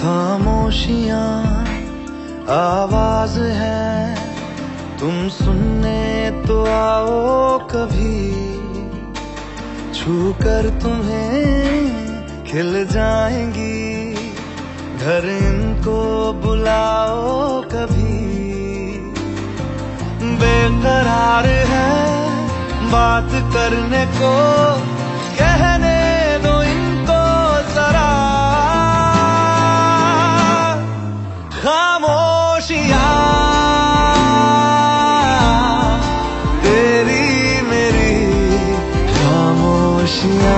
खामोशियाँ, आवाज़ है। तुम सुनने तो आओ कभी छू कर तुम्हें खिल जाएँगी। घर इनको बुलाओ कभी। बेकरार है बात करने को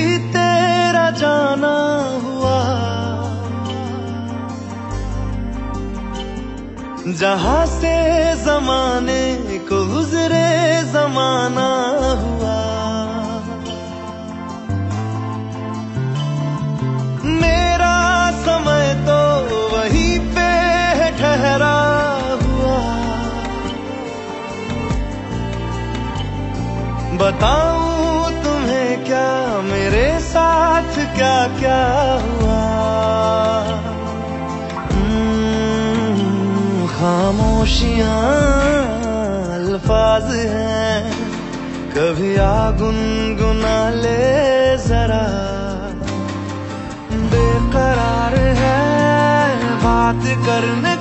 कभी तेरा जाना हुआ। जहाँ से जमाने को गुजरे, जमाना हुआ। मेरा समय तो वहीं पे ठहरा हुआ। बताऊँ तुम्हें क्या मेरे साथ क्या क्या हुआ? हम्म, खामोशियाँ अल्फाज हैं। कभी आ गुनगुना ले जरा। बेकरार है बात करने